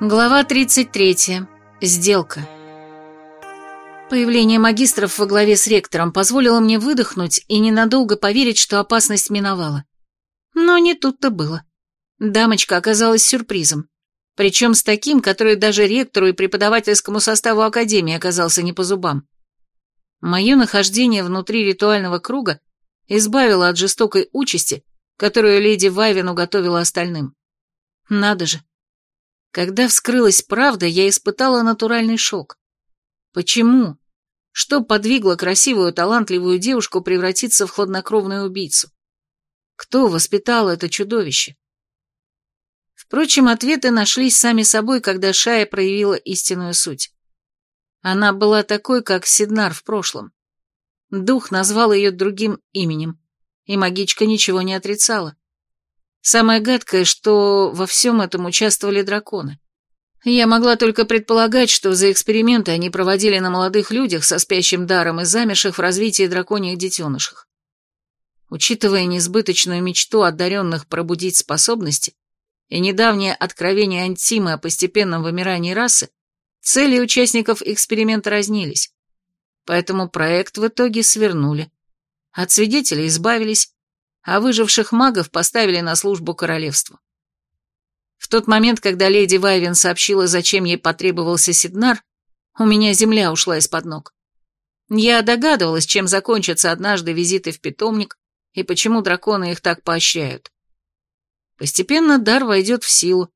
Глава 33. Сделка. Появление магистров во главе с ректором позволило мне выдохнуть и ненадолго поверить, что опасность миновала. Но не тут-то было. Дамочка оказалась сюрпризом. Причем с таким, который даже ректору и преподавательскому составу Академии оказался не по зубам. Мое нахождение внутри ритуального круга избавило от жестокой участи, которую леди Вайвен уготовила остальным. Надо же. Когда вскрылась правда, я испытала натуральный шок. Почему? Что подвигло красивую, талантливую девушку превратиться в хладнокровную убийцу? Кто воспитал это чудовище? Впрочем, ответы нашлись сами собой, когда Шая проявила истинную суть. Она была такой, как Сиднар в прошлом. Дух назвал ее другим именем, и магичка ничего не отрицала. Самое гадкое, что во всем этом участвовали драконы. Я могла только предполагать, что за эксперименты они проводили на молодых людях со спящим даром и замерших в развитии драконьих детенышах. Учитывая несбыточную мечту одаренных пробудить способности и недавнее откровение Антимы о постепенном вымирании расы, цели участников эксперимента разнились. Поэтому проект в итоге свернули. От свидетелей избавились, а выживших магов поставили на службу королевству. В тот момент, когда леди Вайвен сообщила, зачем ей потребовался Сиднар, у меня земля ушла из-под ног. Я догадывалась, чем закончатся однажды визиты в питомник и почему драконы их так поощряют. Постепенно дар войдет в силу,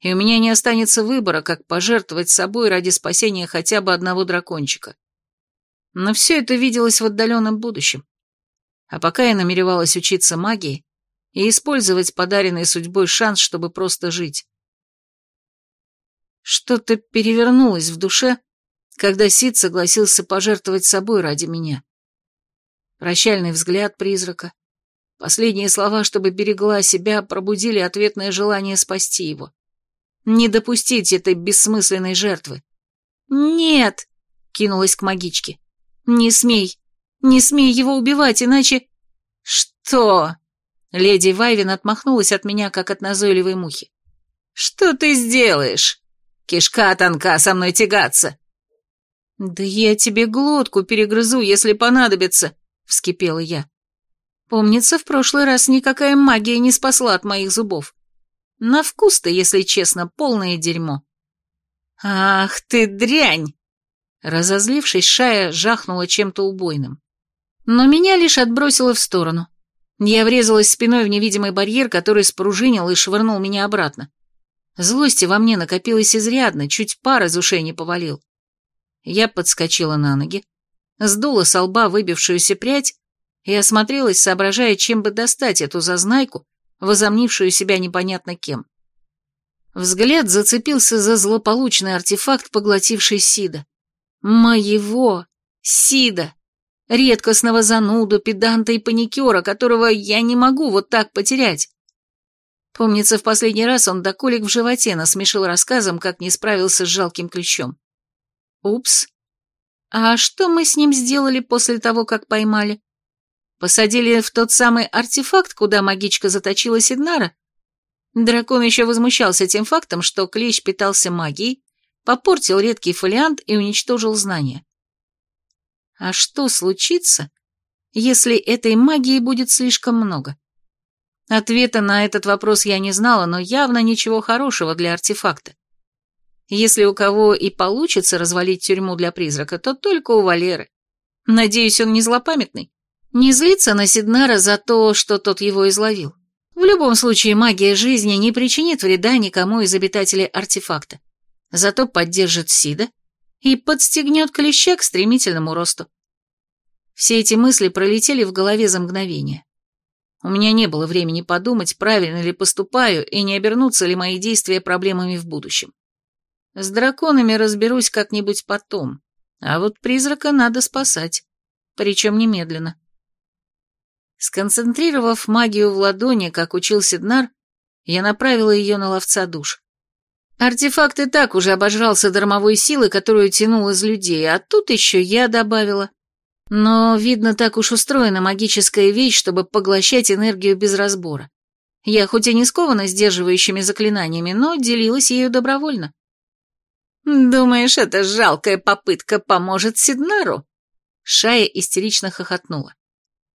и у меня не останется выбора, как пожертвовать собой ради спасения хотя бы одного дракончика. Но все это виделось в отдаленном будущем. А пока я намеревалась учиться магии и использовать подаренный судьбой шанс, чтобы просто жить. Что-то перевернулось в душе, когда Сид согласился пожертвовать собой ради меня. Прощальный взгляд призрака, Последние слова, чтобы берегла себя, пробудили ответное желание спасти его. Не допустить этой бессмысленной жертвы. «Нет!» — кинулась к магичке. «Не смей! Не смей его убивать, иначе...» «Что?» Леди Вайвин отмахнулась от меня, как от назойливой мухи. «Что ты сделаешь? Кишка тонка со мной тягаться!» «Да я тебе глотку перегрызу, если понадобится!» — вскипела я. Помнится, в прошлый раз никакая магия не спасла от моих зубов. На вкус-то, если честно, полное дерьмо. «Ах ты дрянь!» Разозлившись, Шая жахнула чем-то убойным. Но меня лишь отбросило в сторону. Я врезалась спиной в невидимый барьер, который спружинил и швырнул меня обратно. Злости во мне накопилось изрядно, чуть пар из ушей не повалил. Я подскочила на ноги, сдула со лба выбившуюся прядь и осмотрелась, соображая, чем бы достать эту зазнайку, возомнившую себя непонятно кем. Взгляд зацепился за злополучный артефакт, поглотивший Сида. Моего Сида! Редкостного зануду, педанта и паникера, которого я не могу вот так потерять. Помнится, в последний раз он до колик в животе насмешил рассказом, как не справился с жалким ключом. Упс. А что мы с ним сделали после того, как поймали? Посадили в тот самый артефакт, куда магичка заточила Сиднара? Дракон еще возмущался тем фактом, что клещ питался магией, попортил редкий фолиант и уничтожил знания. А что случится, если этой магии будет слишком много? Ответа на этот вопрос я не знала, но явно ничего хорошего для артефакта. Если у кого и получится развалить тюрьму для призрака, то только у Валеры. Надеюсь, он не злопамятный. Не злиться на Сиднара за то, что тот его изловил. В любом случае, магия жизни не причинит вреда никому из обитателей артефакта. Зато поддержит Сида и подстегнет клеща к стремительному росту. Все эти мысли пролетели в голове за мгновение. У меня не было времени подумать, правильно ли поступаю и не обернутся ли мои действия проблемами в будущем. С драконами разберусь как-нибудь потом, а вот призрака надо спасать, причем немедленно. Сконцентрировав магию в ладони, как учил Сиднар, я направила ее на ловца душ. Артефакт и так уже обожрался дармовой силы, которую тянул из людей, а тут еще я добавила. Но, видно, так уж устроена магическая вещь, чтобы поглощать энергию без разбора. Я хоть и не скована сдерживающими заклинаниями, но делилась ею добровольно. «Думаешь, эта жалкая попытка поможет Сиднару?» Шая истерично хохотнула.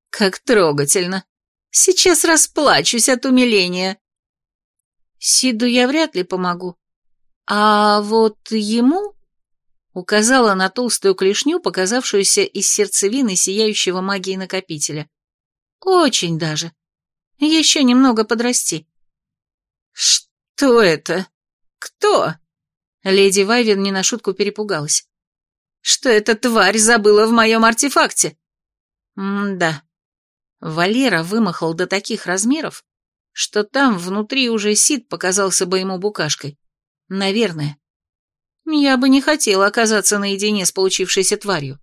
«Как трогательно! Сейчас расплачусь от умиления!» «Сиду я вряд ли помогу. А вот ему...» Указала на толстую клешню, показавшуюся из сердцевины сияющего магии накопителя. «Очень даже. Еще немного подрасти». «Что это? Кто?» Леди Вайвен не на шутку перепугалась. «Что эта тварь забыла в моем артефакте?» «М-да». Валера вымахал до таких размеров, что там внутри уже Сид показался бы ему букашкой. Наверное. Я бы не хотела оказаться наедине с получившейся тварью.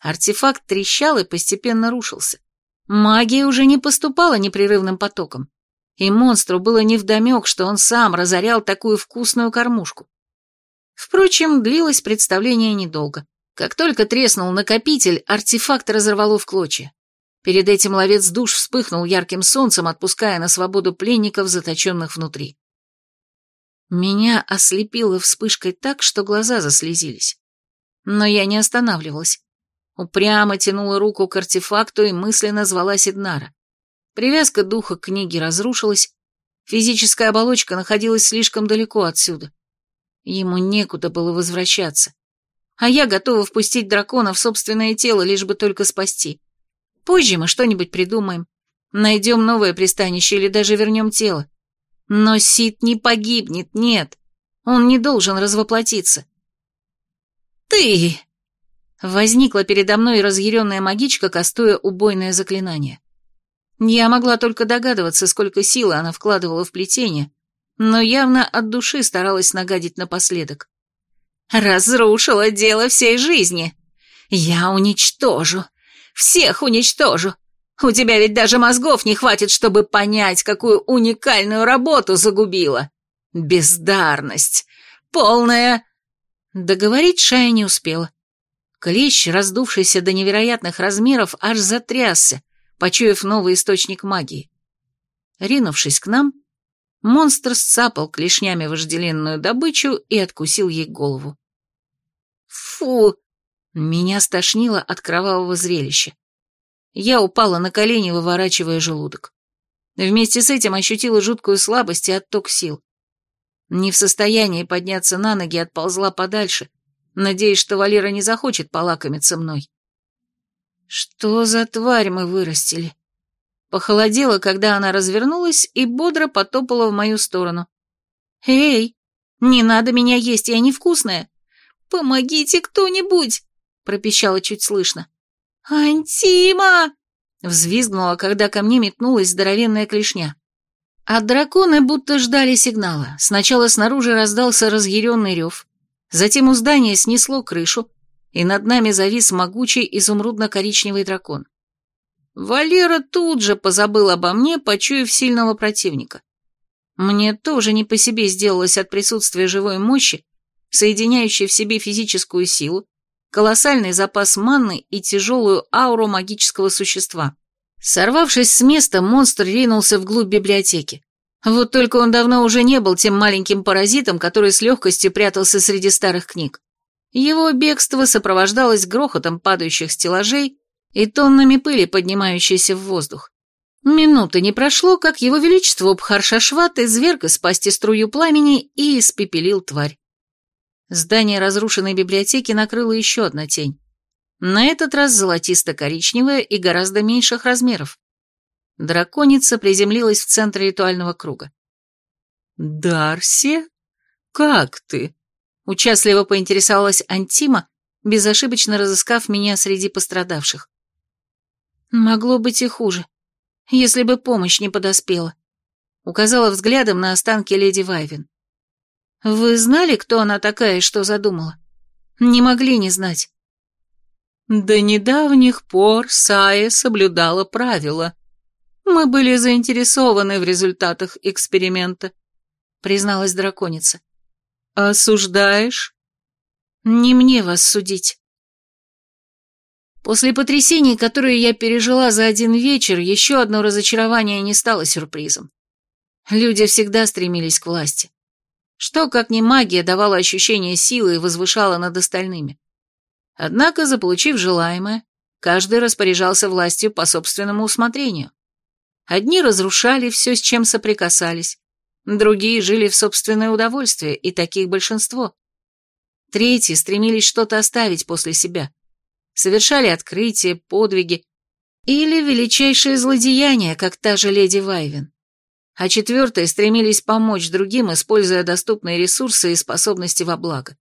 Артефакт трещал и постепенно рушился. Магия уже не поступала непрерывным потоком, и монстру было невдомек, что он сам разорял такую вкусную кормушку. Впрочем, длилось представление недолго. Как только треснул накопитель, артефакт разорвало в клочья. Перед этим ловец душ вспыхнул ярким солнцем, отпуская на свободу пленников, заточенных внутри. Меня ослепило вспышкой так, что глаза заслезились. Но я не останавливалась. Упрямо тянула руку к артефакту и мысленно звала Сиднара. Привязка духа к книге разрушилась, физическая оболочка находилась слишком далеко отсюда. Ему некуда было возвращаться. А я готова впустить дракона в собственное тело, лишь бы только спасти. Позже мы что-нибудь придумаем. Найдем новое пристанище или даже вернем тело. Но Сид не погибнет, нет. Он не должен развоплотиться. «Ты!» Возникла передо мной разъяренная магичка, кастуя убойное заклинание. Я могла только догадываться, сколько силы она вкладывала в плетение, но явно от души старалась нагадить напоследок. «Разрушила дело всей жизни. Я уничтожу. Всех уничтожу. У тебя ведь даже мозгов не хватит, чтобы понять, какую уникальную работу загубила. Бездарность. Полная...» Договорить Шая не успела. Клещ, раздувшийся до невероятных размеров, аж затрясся, почуяв новый источник магии. Ринувшись к нам, монстр сцапал клешнями вожделенную добычу и откусил ей голову. «Фу!» Меня стошнило от кровавого зрелища. Я упала на колени, выворачивая желудок. Вместе с этим ощутила жуткую слабость и отток сил. Не в состоянии подняться на ноги, отползла подальше, надеясь, что Валера не захочет полакомиться мной. Что за тварь мы вырастили? Похолодело, когда она развернулась и бодро потопала в мою сторону. «Эй, не надо меня есть, я невкусная! Помогите кто-нибудь!» пропищала чуть слышно. «Антима!» взвизгнула, когда ко мне метнулась здоровенная клешня. А драконы будто ждали сигнала. Сначала снаружи раздался разъяренный рев, Затем у здания снесло крышу, и над нами завис могучий изумрудно-коричневый дракон. Валера тут же позабыл обо мне, почуяв сильного противника. Мне тоже не по себе сделалось от присутствия живой мощи, соединяющей в себе физическую силу, колоссальный запас манны и тяжелую ауру магического существа. Сорвавшись с места, монстр ринулся вглубь библиотеки. Вот только он давно уже не был тем маленьким паразитом, который с легкостью прятался среди старых книг. Его бегство сопровождалось грохотом падающих стеллажей и тоннами пыли, поднимающейся в воздух. Минуты не прошло, как его величество Бхаршашват изверг из пасти струю пламени и испепелил тварь. Здание разрушенной библиотеки накрыло еще одна тень. На этот раз золотисто-коричневая и гораздо меньших размеров. Драконица приземлилась в центре ритуального круга. «Дарси? Как ты?» Участливо поинтересовалась Антима, безошибочно разыскав меня среди пострадавших. «Могло быть и хуже, если бы помощь не подоспела», указала взглядом на останки леди Вайвен. «Вы знали, кто она такая и что задумала? Не могли не знать». До недавних пор Сая соблюдала правила, мы были заинтересованы в результатах эксперимента, призналась драконица. Осуждаешь? Не мне вас судить. После потрясений, которые я пережила за один вечер, еще одно разочарование не стало сюрпризом. Люди всегда стремились к власти. Что, как ни магия, давала ощущение силы и возвышала над остальными. Однако, заполучив желаемое, каждый распоряжался властью по собственному усмотрению. Одни разрушали все, с чем соприкасались, другие жили в собственное удовольствие, и таких большинство. Третьи стремились что-то оставить после себя, совершали открытия, подвиги или величайшие злодеяния, как та же леди Вайвен. А четвертые стремились помочь другим, используя доступные ресурсы и способности во благо.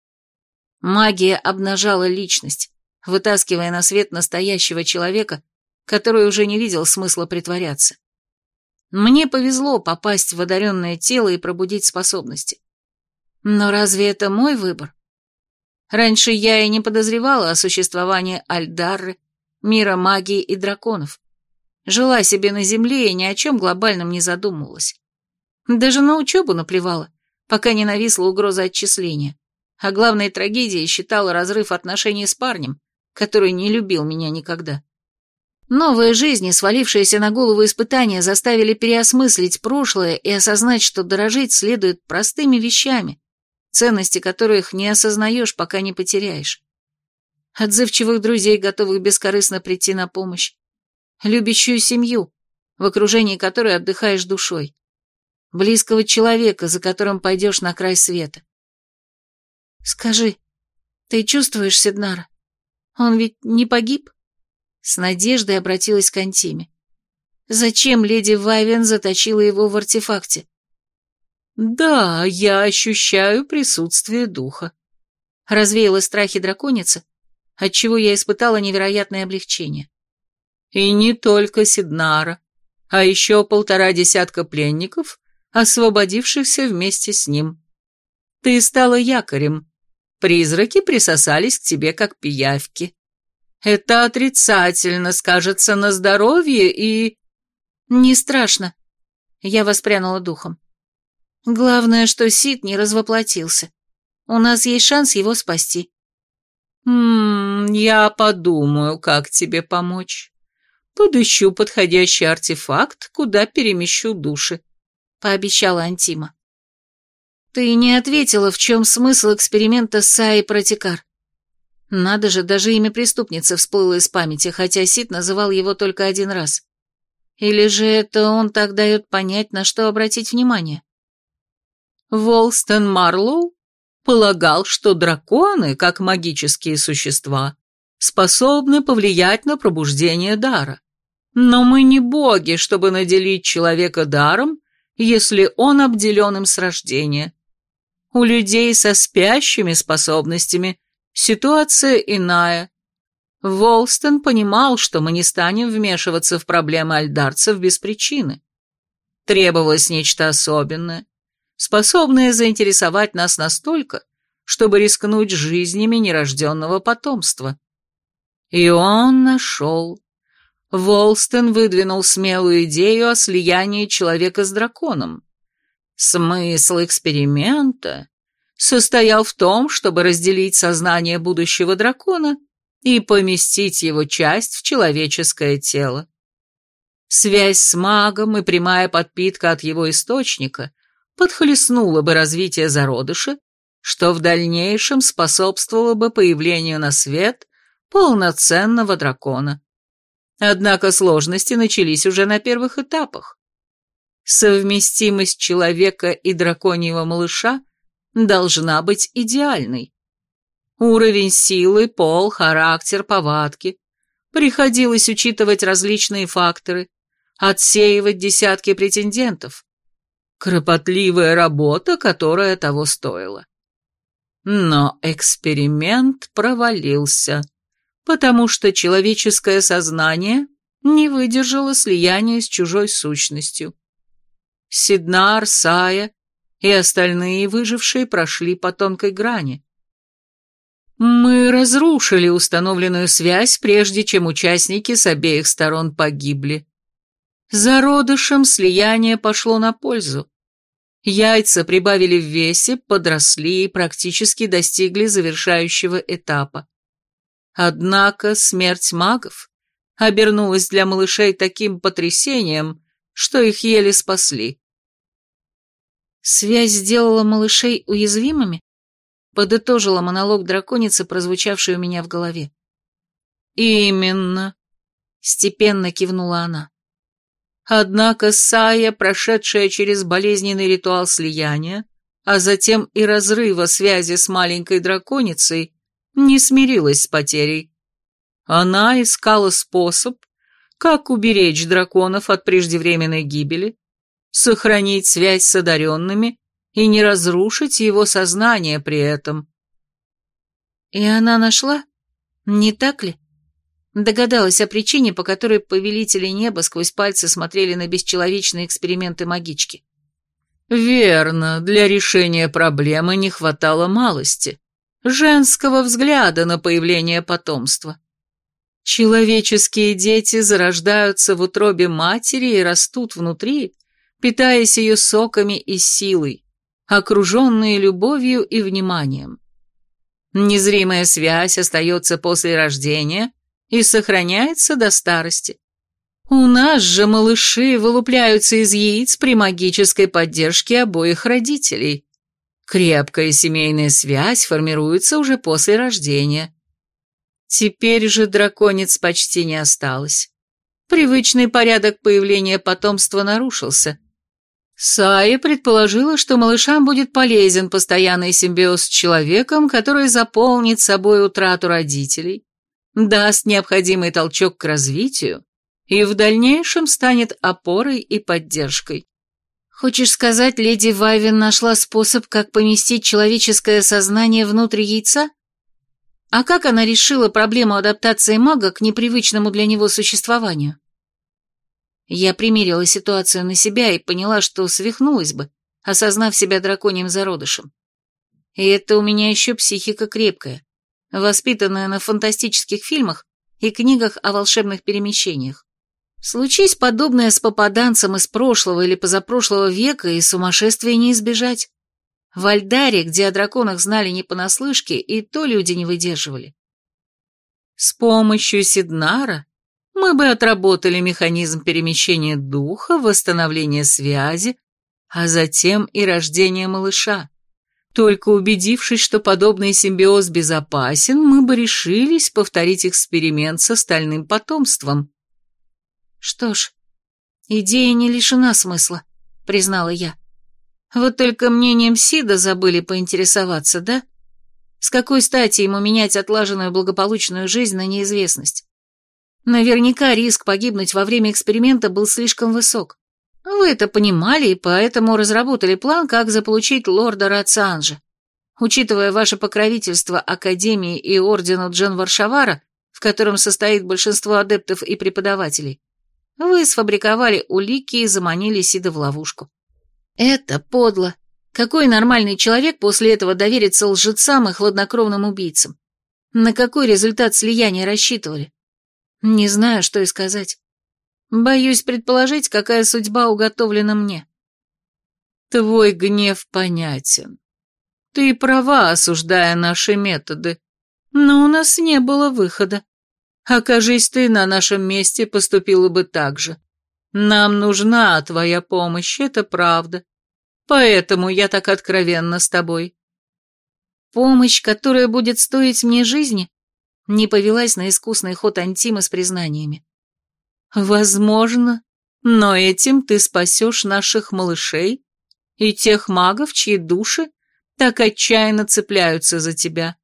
Магия обнажала личность, вытаскивая на свет настоящего человека, который уже не видел смысла притворяться. Мне повезло попасть в одаренное тело и пробудить способности. Но разве это мой выбор? Раньше я и не подозревала о существовании Альдарры, мира магии и драконов. Жила себе на земле и ни о чем глобальном не задумывалась. Даже на учебу наплевала, пока не нависла угроза отчисления а главной трагедией считала разрыв отношений с парнем, который не любил меня никогда. Новые жизни, свалившиеся на голову испытания, заставили переосмыслить прошлое и осознать, что дорожить следует простыми вещами, ценности которых не осознаешь, пока не потеряешь. Отзывчивых друзей, готовых бескорыстно прийти на помощь. Любящую семью, в окружении которой отдыхаешь душой. Близкого человека, за которым пойдешь на край света. «Скажи, ты чувствуешь Седнара? Он ведь не погиб?» С надеждой обратилась к Антиме. «Зачем леди Вайвен заточила его в артефакте?» «Да, я ощущаю присутствие духа», — развеяла страхи драконица, отчего я испытала невероятное облегчение. «И не только Сиднара, а еще полтора десятка пленников, освободившихся вместе с ним. Ты стала якорем, Призраки присосались к тебе как пиявки. Это отрицательно скажется на здоровье и... Не страшно. Я воспрянула духом. Главное, что Сид не развоплотился. У нас есть шанс его спасти. «Ммм, я подумаю, как тебе помочь. Подыщу подходящий артефакт, куда перемещу души», — пообещала Антима. Ты не ответила, в чем смысл эксперимента Саи Протикар. Надо же, даже имя преступницы всплыло из памяти, хотя Сид называл его только один раз. Или же это он так дает понять, на что обратить внимание? Волстон Марлоу полагал, что драконы, как магические существа, способны повлиять на пробуждение дара. Но мы не боги, чтобы наделить человека даром, если он обделен им с рождения. У людей со спящими способностями ситуация иная. Волстон понимал, что мы не станем вмешиваться в проблемы альдарцев без причины. Требовалось нечто особенное, способное заинтересовать нас настолько, чтобы рискнуть жизнями нерожденного потомства. И он нашел. Волстон выдвинул смелую идею о слиянии человека с драконом. Смысл эксперимента состоял в том, чтобы разделить сознание будущего дракона и поместить его часть в человеческое тело. Связь с магом и прямая подпитка от его источника подхлестнула бы развитие зародыша, что в дальнейшем способствовало бы появлению на свет полноценного дракона. Однако сложности начались уже на первых этапах. Совместимость человека и драконьего малыша должна быть идеальной. Уровень силы, пол, характер, повадки. Приходилось учитывать различные факторы, отсеивать десятки претендентов. Кропотливая работа, которая того стоила. Но эксперимент провалился, потому что человеческое сознание не выдержало слияния с чужой сущностью. Сиднар, Сая и остальные выжившие прошли по тонкой грани. Мы разрушили установленную связь, прежде чем участники с обеих сторон погибли. Зародышем слияние пошло на пользу. Яйца прибавили в весе, подросли и практически достигли завершающего этапа. Однако смерть магов обернулась для малышей таким потрясением, что их еле спасли. Связь сделала малышей уязвимыми? Подытожила монолог драконицы, прозвучавший у меня в голове. «Именно», — степенно кивнула она. Однако Сая, прошедшая через болезненный ритуал слияния, а затем и разрыва связи с маленькой драконицей, не смирилась с потерей. Она искала способ, как уберечь драконов от преждевременной гибели, сохранить связь с одаренными и не разрушить его сознание при этом. И она нашла? Не так ли? Догадалась о причине, по которой повелители неба сквозь пальцы смотрели на бесчеловечные эксперименты магички. Верно, для решения проблемы не хватало малости. Женского взгляда на появление потомства. Человеческие дети зарождаются в утробе матери и растут внутри, питаясь ее соками и силой, окруженные любовью и вниманием. Незримая связь остается после рождения и сохраняется до старости. У нас же малыши вылупляются из яиц при магической поддержке обоих родителей. Крепкая семейная связь формируется уже после рождения. Теперь же драконец почти не осталось. Привычный порядок появления потомства нарушился. Сая предположила, что малышам будет полезен постоянный симбиоз с человеком, который заполнит собой утрату родителей, даст необходимый толчок к развитию и в дальнейшем станет опорой и поддержкой. Хочешь сказать, леди Вайвен нашла способ, как поместить человеческое сознание внутрь яйца? А как она решила проблему адаптации мага к непривычному для него существованию? Я примерила ситуацию на себя и поняла, что свихнулась бы, осознав себя драконьим зародышем. И это у меня еще психика крепкая воспитанная на фантастических фильмах и книгах о волшебных перемещениях. Случись подобное с попаданцем из прошлого или позапрошлого века, и сумасшествия не избежать. В Альдаре, где о драконах знали не понаслышке, и то люди не выдерживали. С помощью Сиднара мы бы отработали механизм перемещения духа, восстановления связи, а затем и рождения малыша. Только убедившись, что подобный симбиоз безопасен, мы бы решились повторить эксперимент с остальным потомством. Что ж, идея не лишена смысла, признала я. Вот только мнением Сида забыли поинтересоваться, да? С какой стати ему менять отлаженную благополучную жизнь на неизвестность? Наверняка риск погибнуть во время эксперимента был слишком высок. Вы это понимали и поэтому разработали план, как заполучить лорда Рацианжа. Учитывая ваше покровительство Академии и Ордену Джен Варшавара, в котором состоит большинство адептов и преподавателей, вы сфабриковали улики и заманили Сида в ловушку. Это подло. Какой нормальный человек после этого доверится лжецам и хладнокровным убийцам? На какой результат слияния рассчитывали? Не знаю, что и сказать. Боюсь предположить, какая судьба уготовлена мне. Твой гнев понятен. Ты права, осуждая наши методы. Но у нас не было выхода. Окажись ты на нашем месте, поступила бы так же. Нам нужна твоя помощь, это правда. Поэтому я так откровенна с тобой. Помощь, которая будет стоить мне жизни, не повелась на искусный ход Антима с признаниями. Возможно, но этим ты спасешь наших малышей и тех магов, чьи души так отчаянно цепляются за тебя.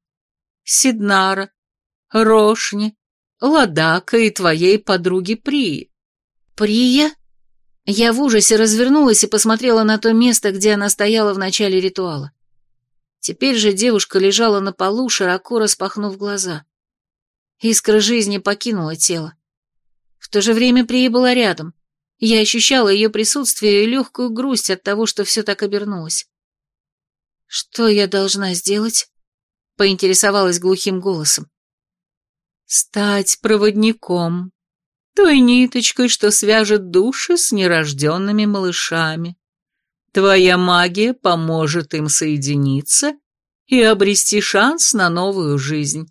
Сиднара, Рошни, Ладака и твоей подруги Прии. Прия? Я в ужасе развернулась и посмотрела на то место, где она стояла в начале ритуала. Теперь же девушка лежала на полу, широко распахнув глаза. Искра жизни покинула тело. В то же время Прия была рядом. Я ощущала ее присутствие и легкую грусть от того, что все так обернулось. «Что я должна сделать?» — поинтересовалась глухим голосом. «Стать проводником, той ниточкой, что свяжет души с нерожденными малышами. Твоя магия поможет им соединиться и обрести шанс на новую жизнь».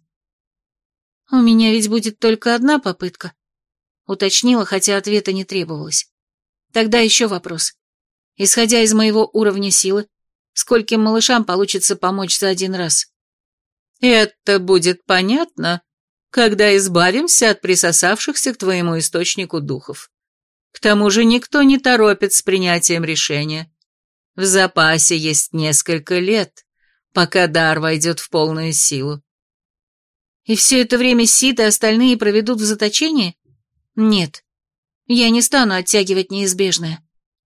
«У меня ведь будет только одна попытка», Уточнила, хотя ответа не требовалось. Тогда еще вопрос. Исходя из моего уровня силы, скольким малышам получится помочь за один раз? Это будет понятно, когда избавимся от присосавшихся к твоему источнику духов. К тому же никто не торопит с принятием решения. В запасе есть несколько лет, пока дар войдет в полную силу. И все это время Сид и остальные проведут в заточении? Нет, я не стану оттягивать неизбежное.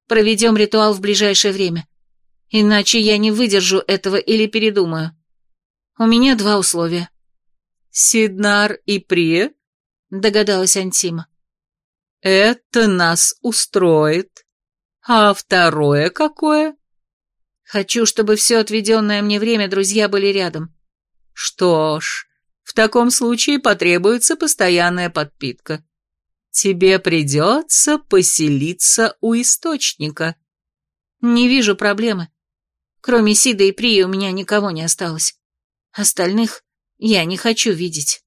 Проведем ритуал в ближайшее время. Иначе я не выдержу этого или передумаю. У меня два условия. Сиднар и Прия? Догадалась Антима. Это нас устроит. А второе какое? Хочу, чтобы все отведенное мне время друзья были рядом. Что ж, в таком случае потребуется постоянная подпитка. Тебе придется поселиться у источника. Не вижу проблемы. Кроме Сида и Прии у меня никого не осталось. Остальных я не хочу видеть.